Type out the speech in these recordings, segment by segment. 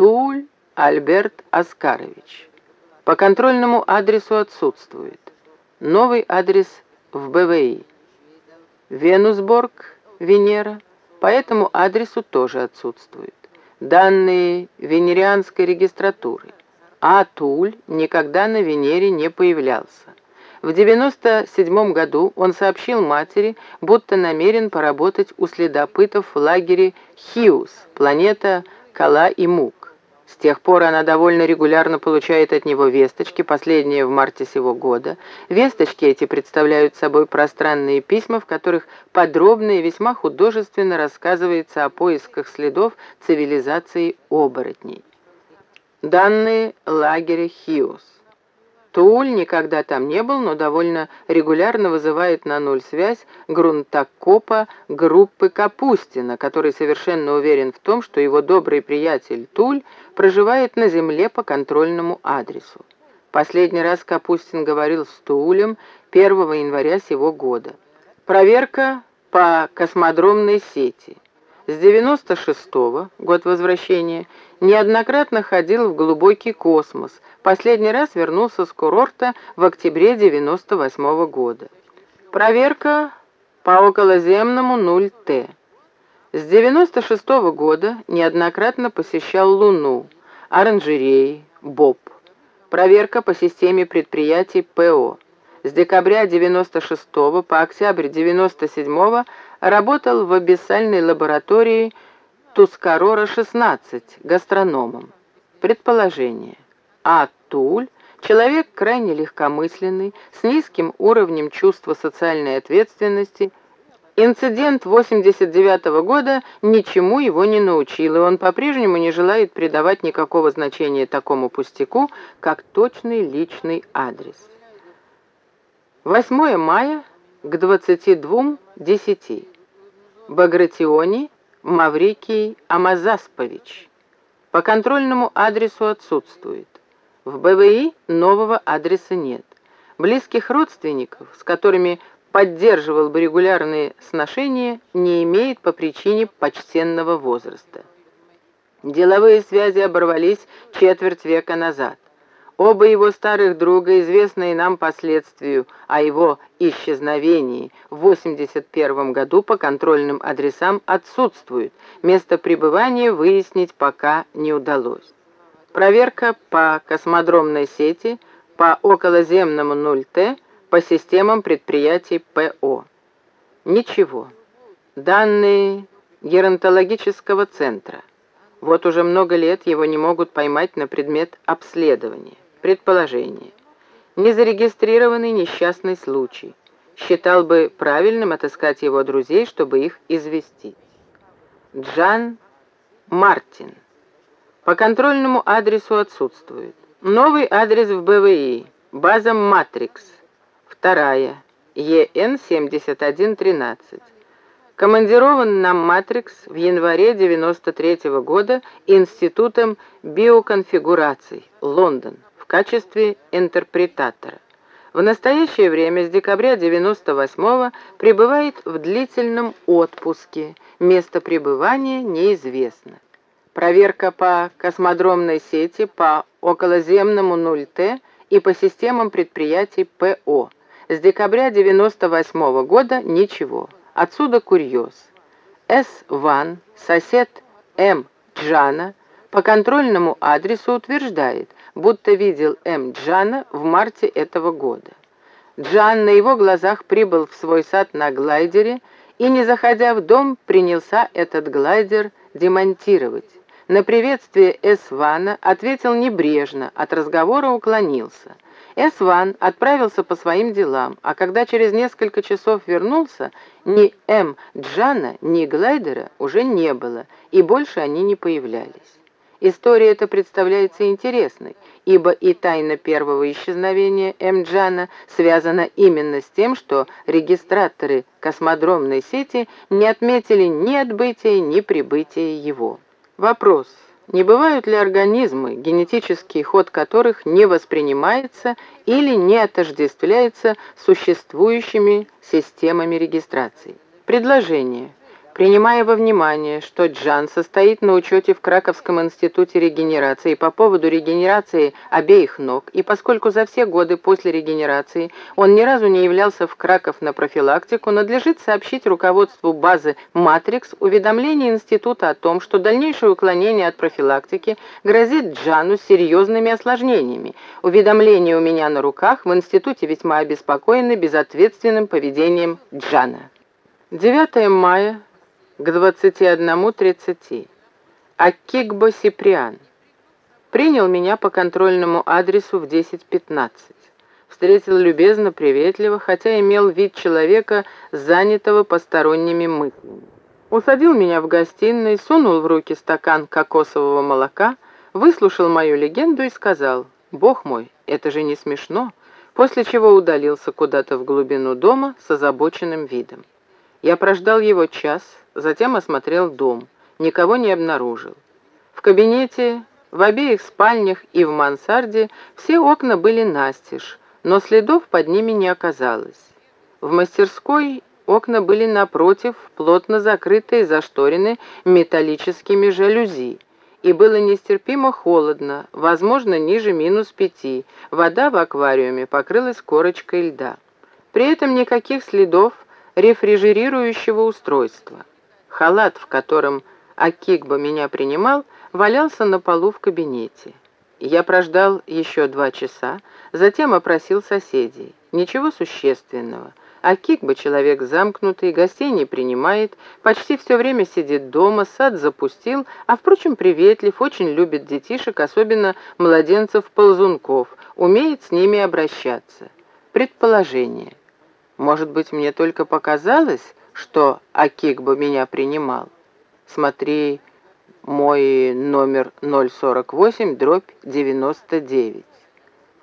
Туль Альберт Оскарович. По контрольному адресу отсутствует. Новый адрес в БВИ. Венусборг, Венера, по этому адресу тоже отсутствует. Данные венерианской регистратуры. А Туль никогда на Венере не появлялся. В 97 году он сообщил матери, будто намерен поработать у следопытов в лагере Хиус, планета Кала и Мук. С тех пор она довольно регулярно получает от него весточки, последние в марте сего года. Весточки эти представляют собой пространные письма, в которых подробно и весьма художественно рассказывается о поисках следов цивилизации оборотней. Данные лагеря Хиус. Туль никогда там не был, но довольно регулярно вызывает на нуль связь грунтокопа группы Капустина, который совершенно уверен в том, что его добрый приятель Туль проживает на Земле по контрольному адресу. Последний раз Капустин говорил с Тулем 1 января сего года. Проверка по космодромной сети. С 96-го, год возвращения, неоднократно ходил в глубокий космос, последний раз вернулся с курорта в октябре 98 -го года. Проверка по околоземному 0Т. С 96 -го года неоднократно посещал Луну, оранжереи, БОП. Проверка по системе предприятий ПО. С декабря 96 по октябрь 97 работал в абиссальной лаборатории Тускарора-16 гастрономом. Предположение. А Туль – человек крайне легкомысленный, с низким уровнем чувства социальной ответственности. Инцидент 89 -го года ничему его не научил, и он по-прежнему не желает придавать никакого значения такому пустяку, как точный личный адрес. 8 мая к 22.10. Багратиони Маврикий Амазаспович. По контрольному адресу отсутствует. В БВИ нового адреса нет. Близких родственников, с которыми поддерживал бы регулярные сношения, не имеет по причине почтенного возраста. Деловые связи оборвались четверть века назад. Оба его старых друга, известные нам последствию о его исчезновении в 81 году по контрольным адресам отсутствуют, место пребывания выяснить пока не удалось. Проверка по космодромной сети, по околоземному 0Т, по системам предприятий ПО. Ничего. Данные геронтологического центра. Вот уже много лет его не могут поймать на предмет обследования. Предположение. Незарегистрированный несчастный случай. Считал бы правильным отыскать его друзей, чтобы их известить. Джан Мартин. По контрольному адресу отсутствует. Новый адрес в БВИ. База Матрикс. Вторая. ЕН-7113. Командирован на Матрикс в январе 93 -го года Институтом биоконфигураций, Лондон качестве интерпретатора. В настоящее время с декабря 98-го пребывает в длительном отпуске. Место пребывания неизвестно. Проверка по космодромной сети, по околоземному 0Т и по системам предприятий ПО. С декабря 98 -го года ничего. Отсюда курьез. С. Ван, сосед М. Джана, по контрольному адресу утверждает, будто видел М. Джана в марте этого года. Джан на его глазах прибыл в свой сад на глайдере и, не заходя в дом, принялся этот глайдер демонтировать. На приветствие Эсвана ответил небрежно, от разговора уклонился. Эсван отправился по своим делам, а когда через несколько часов вернулся, ни М. Джана, ни глайдера уже не было, и больше они не появлялись. История эта представляется интересной, ибо и тайна первого исчезновения Эмджана связана именно с тем, что регистраторы космодромной сети не отметили ни отбытия, ни прибытия его. Вопрос. Не бывают ли организмы, генетический ход которых не воспринимается или не отождествляется существующими системами регистрации? Предложение. Принимая во внимание, что Джан состоит на учете в Краковском институте регенерации по поводу регенерации обеих ног, и поскольку за все годы после регенерации он ни разу не являлся в Краков на профилактику, надлежит сообщить руководству базы «Матрикс» уведомление института о том, что дальнейшее уклонение от профилактики грозит Джану серьезными осложнениями. Уведомление у меня на руках, в институте весьма обеспокоены безответственным поведением Джана. 9 мая к 21.30. Акикбо Сиприан. Принял меня по контрольному адресу в 10.15. Встретил любезно, приветливо, хотя имел вид человека, занятого посторонними мыслями. Усадил меня в гостиной, сунул в руки стакан кокосового молока, выслушал мою легенду и сказал, «Бог мой, это же не смешно», после чего удалился куда-то в глубину дома с озабоченным видом. Я прождал его час, затем осмотрел дом. Никого не обнаружил. В кабинете, в обеих спальнях и в мансарде все окна были настежь, но следов под ними не оказалось. В мастерской окна были напротив, плотно закрытые зашторены металлическими жалюзи, и было нестерпимо холодно, возможно, ниже минус пяти. Вода в аквариуме покрылась корочкой льда. При этом никаких следов рефрижерирующего устройства. Халат, в котором Акигба меня принимал, валялся на полу в кабинете. Я прождал еще два часа, затем опросил соседей. Ничего существенного. Акигба человек замкнутый, гостей не принимает, почти все время сидит дома, сад запустил, а, впрочем, приветлив, очень любит детишек, особенно младенцев-ползунков, умеет с ними обращаться. Предположение. Может быть, мне только показалось, что Акикба меня принимал? Смотри, мой номер 048, дробь 99.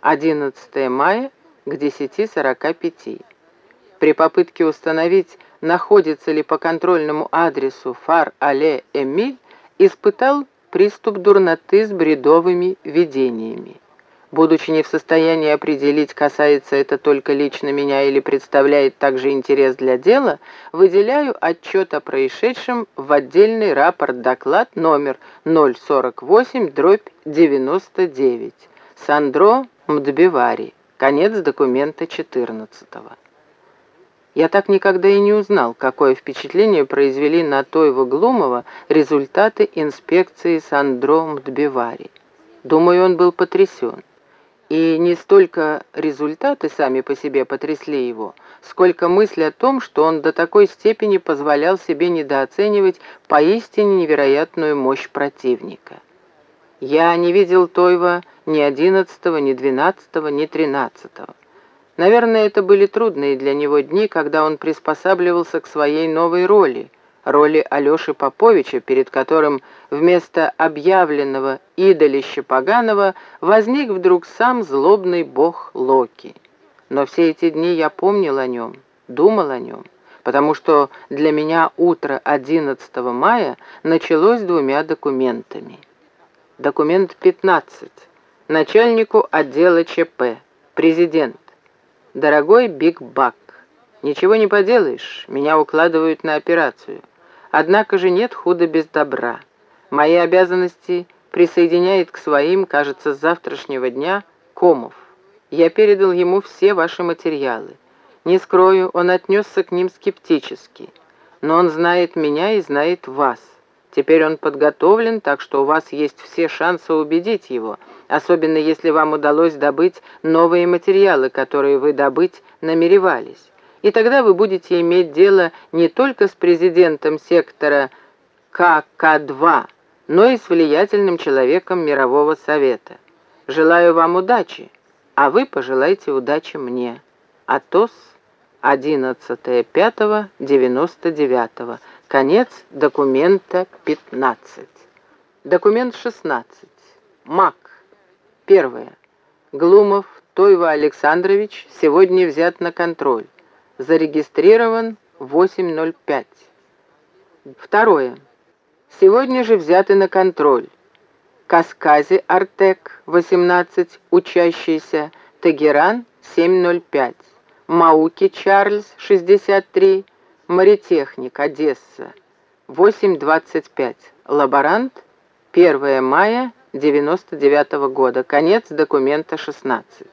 11 мая к 10.45. При попытке установить, находится ли по контрольному адресу Фар-Але-Эмиль, испытал приступ дурноты с бредовыми видениями. Будучи не в состоянии определить, касается это только лично меня или представляет также интерес для дела, выделяю отчет о происшедшем в отдельный рапорт-доклад номер 048-99. Сандро Мдбивари. Конец документа 14 -го. Я так никогда и не узнал, какое впечатление произвели на Тойва Глумова результаты инспекции Сандро Мдбивари. Думаю, он был потрясен. И не столько результаты сами по себе потрясли его, сколько мысль о том, что он до такой степени позволял себе недооценивать поистине невероятную мощь противника. Я не видел Тойва ни одиннадцатого, ни двенадцатого, ни тринадцатого. Наверное, это были трудные для него дни, когда он приспосабливался к своей новой роли — роли Алеши Поповича, перед которым вместо объявленного идолища поганого возник вдруг сам злобный бог Локи. Но все эти дни я помнил о нем, думал о нем, потому что для меня утро 11 мая началось двумя документами. Документ 15. Начальнику отдела ЧП. Президент. Дорогой Биг Бак, ничего не поделаешь, меня укладывают на операцию. Однако же нет худа без добра. Мои обязанности присоединяет к своим, кажется, с завтрашнего дня, Комов. Я передал ему все ваши материалы. Не скрою, он отнесся к ним скептически. Но он знает меня и знает вас. Теперь он подготовлен, так что у вас есть все шансы убедить его, особенно если вам удалось добыть новые материалы, которые вы добыть намеревались и тогда вы будете иметь дело не только с президентом сектора КК-2, но и с влиятельным человеком Мирового Совета. Желаю вам удачи, а вы пожелайте удачи мне. Атос, 11.05.99. Конец документа 15. Документ 16. МАК. Первое. Глумов Тойва Александрович сегодня взят на контроль зарегистрирован 8.05. Второе. Сегодня же взяты на контроль. Каскази Артек 18, учащийся, Тагеран 705, Мауки Чарльз 63, Моритехник Одесса, 8.25. Лаборант. 1 мая 99 года. Конец документа 16.